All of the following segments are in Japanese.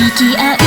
引き合う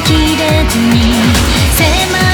きれずに迫る